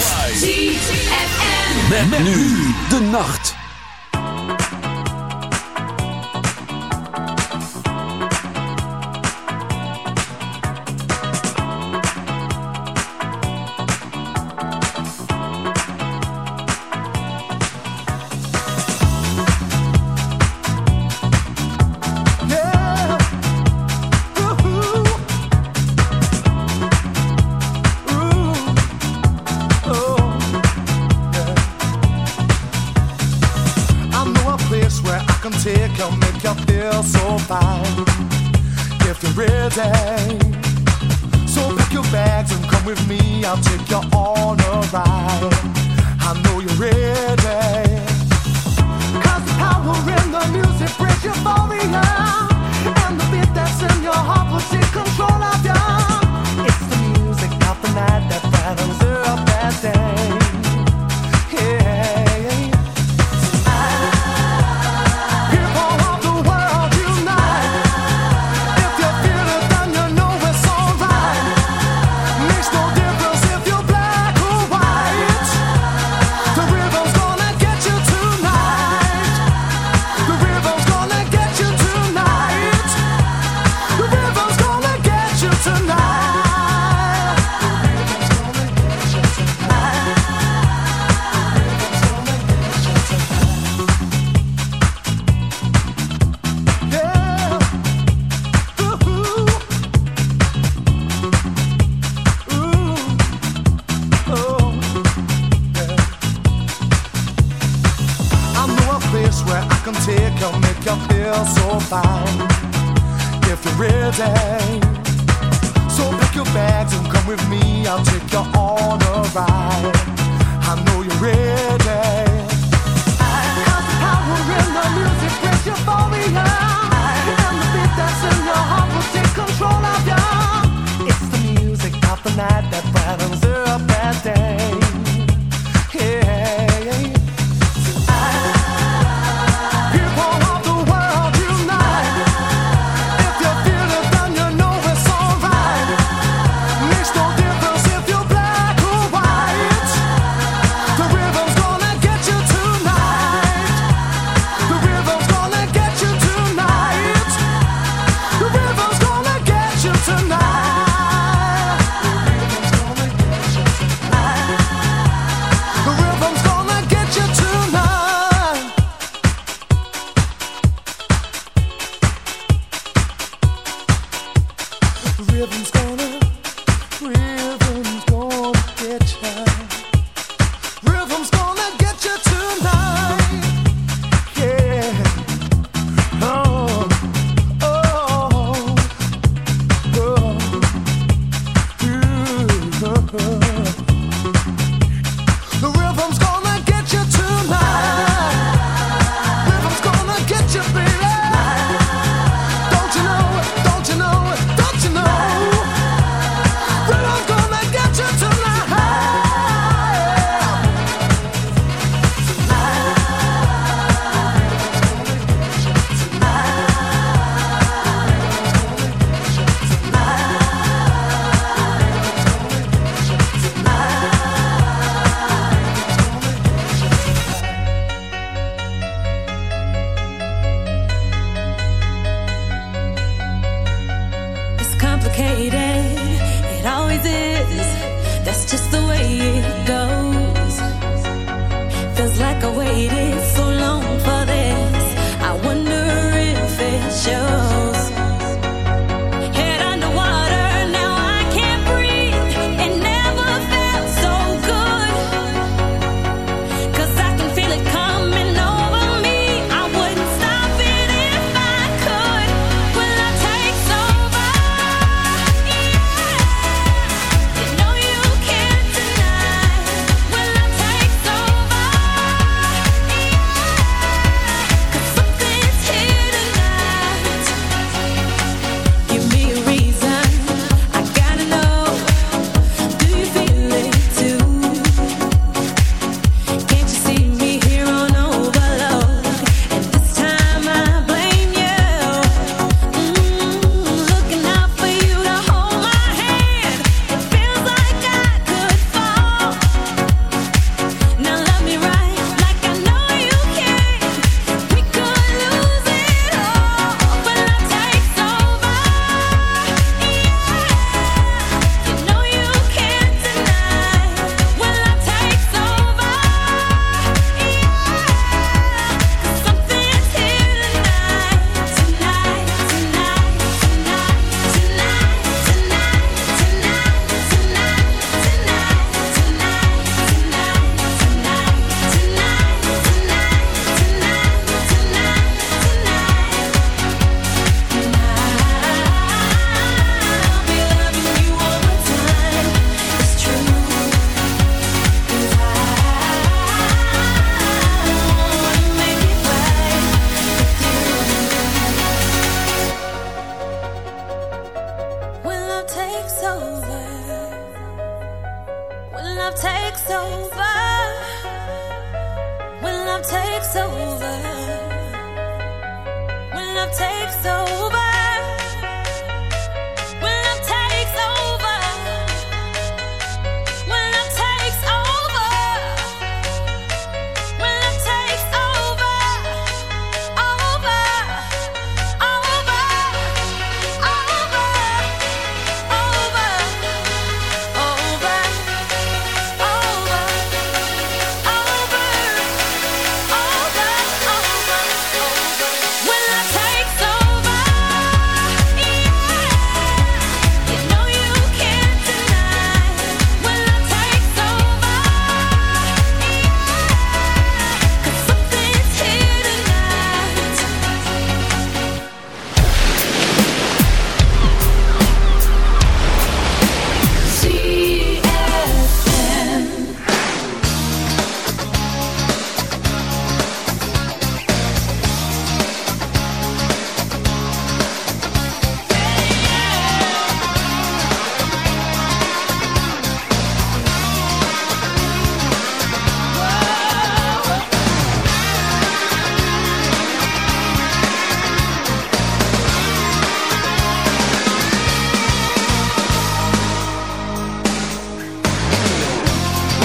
ZFM. Met, nu de nacht. found if you're ready. So pick your bags and come with me. I'll take you on a ride. I know you're ready. I have the power in the music, with euphoria. I am the beat that's in your heart will take control of you. It's the music of the night that brightens up and down.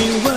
you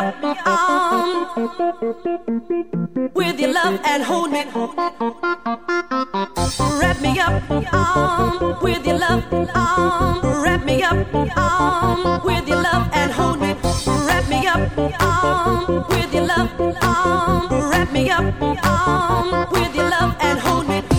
wrap me on with your love and hold me. Wrap me up on with your love. On. Wrap me up on with your love and hold me. Wrap me up on with your love. On. Wrap me up on with your love and hold me.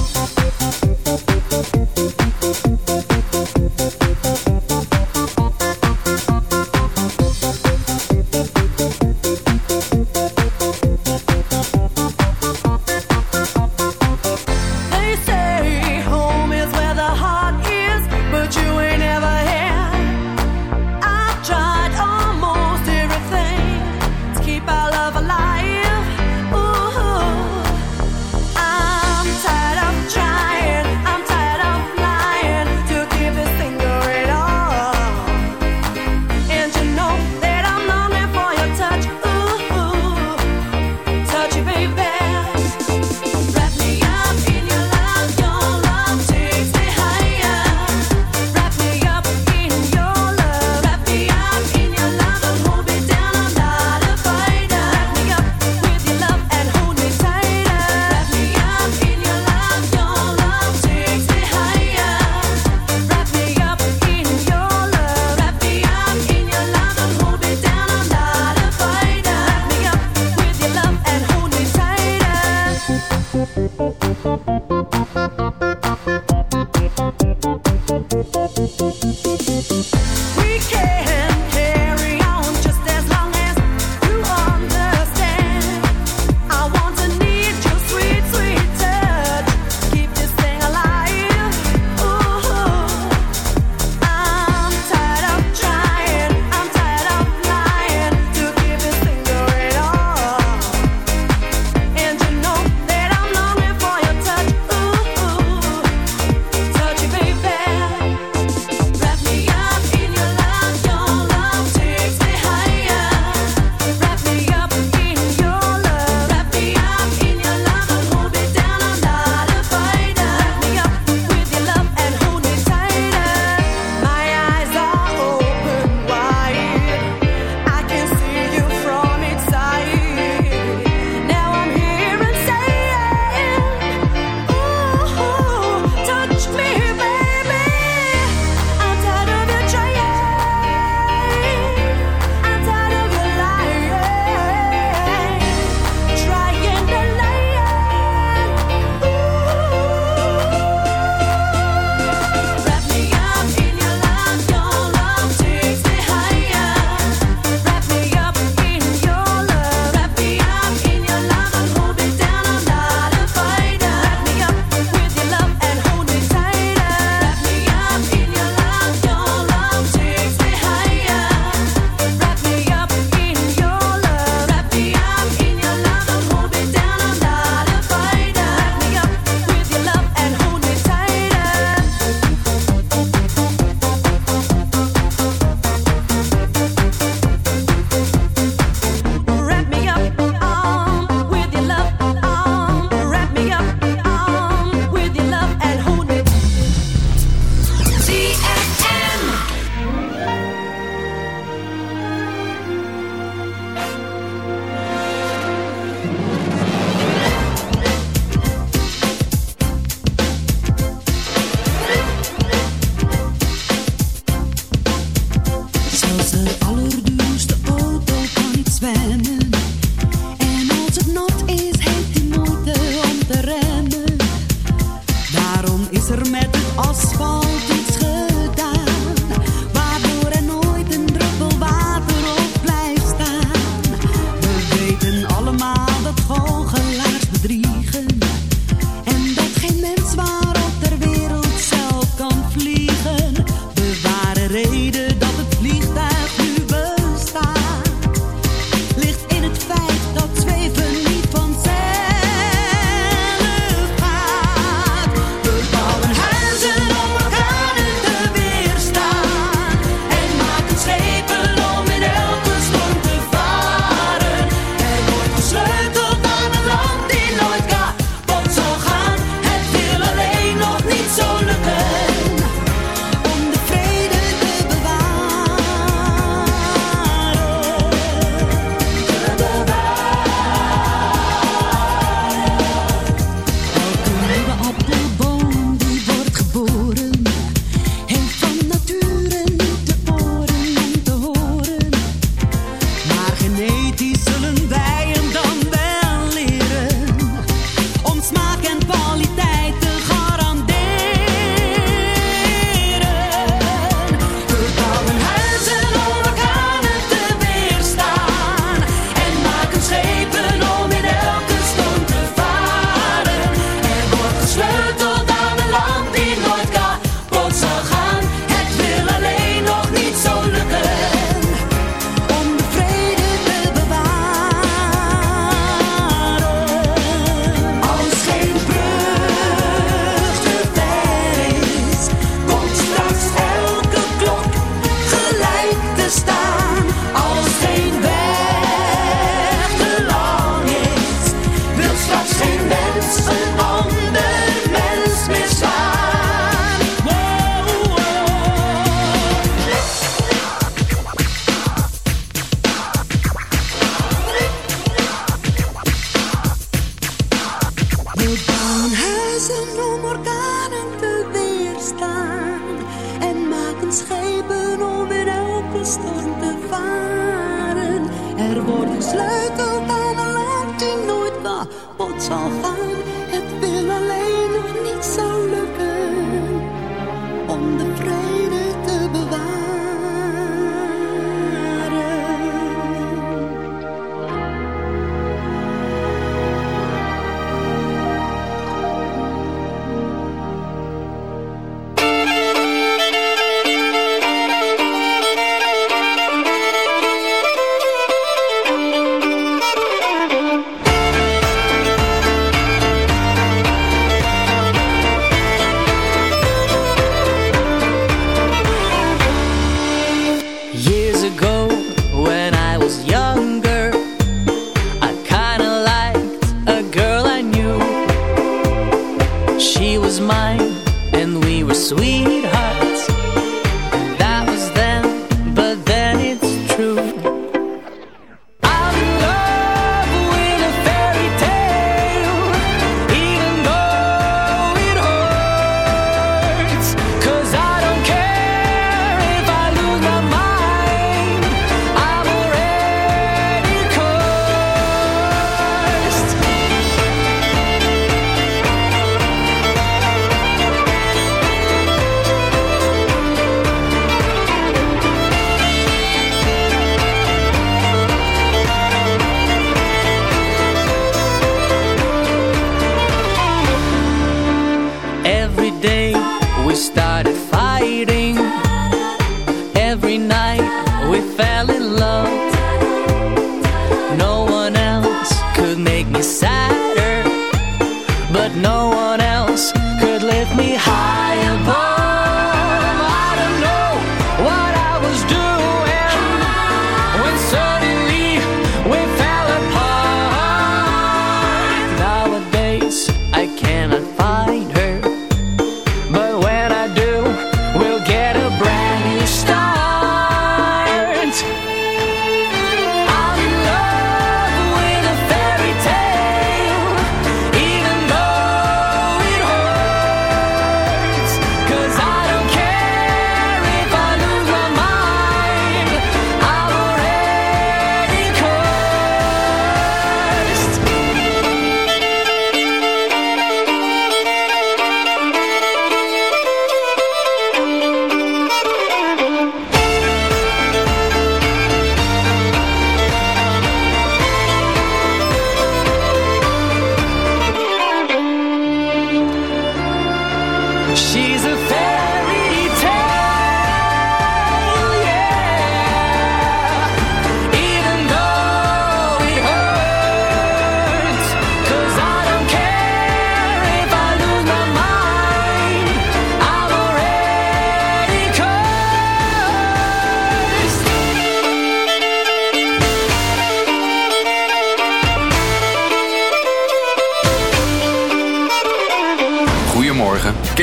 She's a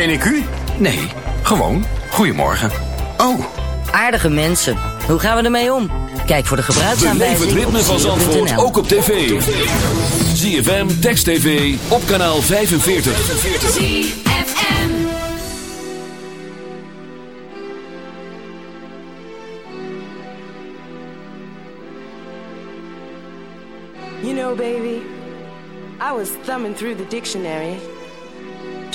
Ben ik u? Nee, gewoon. Goedemorgen. Oh. Aardige mensen. Hoe gaan we ermee om? Kijk voor de gebruiksaanwijzing Beleef het ritme van Zandvoort ook op tv. ZFM, Text TV, op kanaal 45. 45. You know, baby, I was thumbing through the dictionary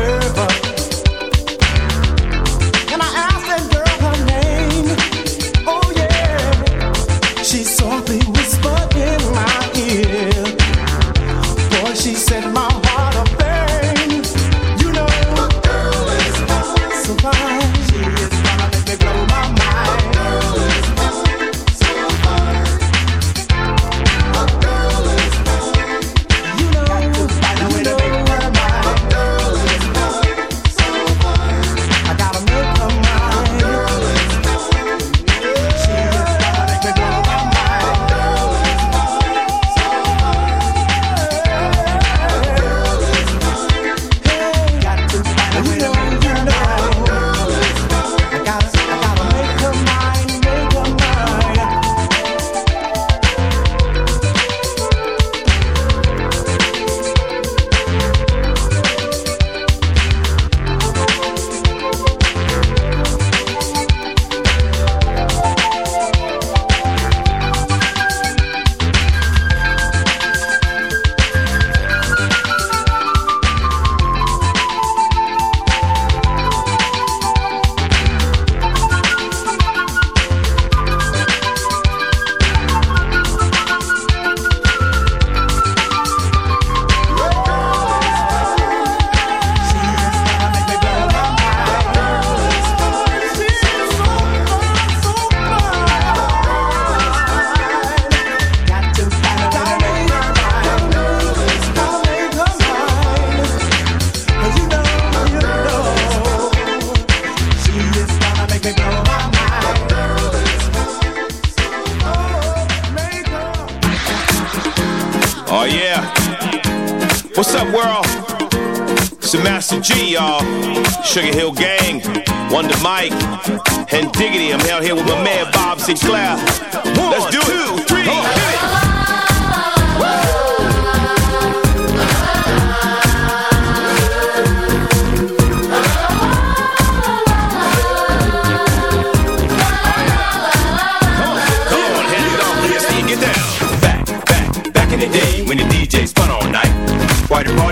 her. Sugar Hill Gang, Wonder Mike, and Diggity. I'm out here with my man Bob Sinclar. Let's do it. Two, three. Why the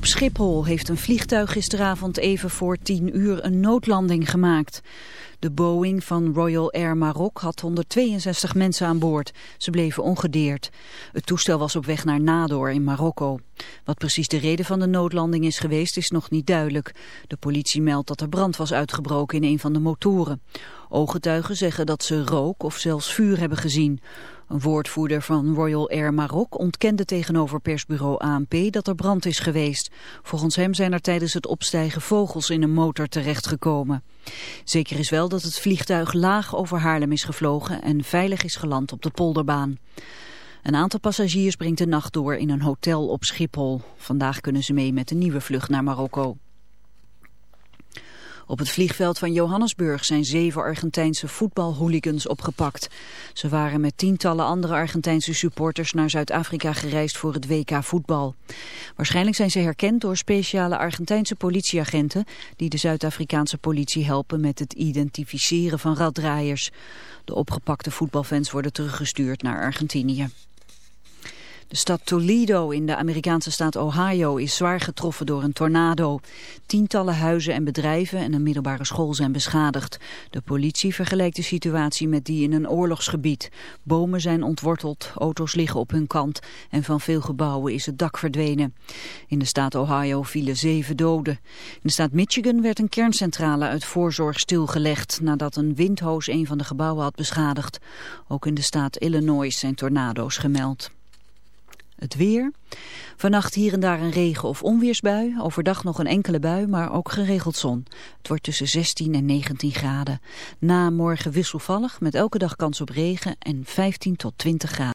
Op Schiphol heeft een vliegtuig gisteravond even voor 10 uur een noodlanding gemaakt. De Boeing van Royal Air Maroc had 162 mensen aan boord. Ze bleven ongedeerd. Het toestel was op weg naar Nador in Marokko. Wat precies de reden van de noodlanding is geweest is nog niet duidelijk. De politie meldt dat er brand was uitgebroken in een van de motoren. Ooggetuigen zeggen dat ze rook of zelfs vuur hebben gezien. Een woordvoerder van Royal Air Maroc ontkende tegenover persbureau ANP dat er brand is geweest. Volgens hem zijn er tijdens het opstijgen vogels in een motor terechtgekomen. Zeker is wel dat het vliegtuig laag over Haarlem is gevlogen en veilig is geland op de polderbaan. Een aantal passagiers brengt de nacht door in een hotel op Schiphol. Vandaag kunnen ze mee met een nieuwe vlucht naar Marokko. Op het vliegveld van Johannesburg zijn zeven Argentijnse voetbalhooligans opgepakt. Ze waren met tientallen andere Argentijnse supporters naar Zuid-Afrika gereisd voor het WK voetbal. Waarschijnlijk zijn ze herkend door speciale Argentijnse politieagenten die de Zuid-Afrikaanse politie helpen met het identificeren van raddraaiers. De opgepakte voetbalfans worden teruggestuurd naar Argentinië. De stad Toledo in de Amerikaanse staat Ohio is zwaar getroffen door een tornado. Tientallen huizen en bedrijven en een middelbare school zijn beschadigd. De politie vergelijkt de situatie met die in een oorlogsgebied. Bomen zijn ontworteld, auto's liggen op hun kant en van veel gebouwen is het dak verdwenen. In de staat Ohio vielen zeven doden. In de staat Michigan werd een kerncentrale uit voorzorg stilgelegd nadat een windhoos een van de gebouwen had beschadigd. Ook in de staat Illinois zijn tornado's gemeld. Het weer. Vannacht hier en daar een regen- of onweersbui. Overdag nog een enkele bui, maar ook geregeld zon. Het wordt tussen 16 en 19 graden. Na morgen wisselvallig met elke dag kans op regen en 15 tot 20 graden.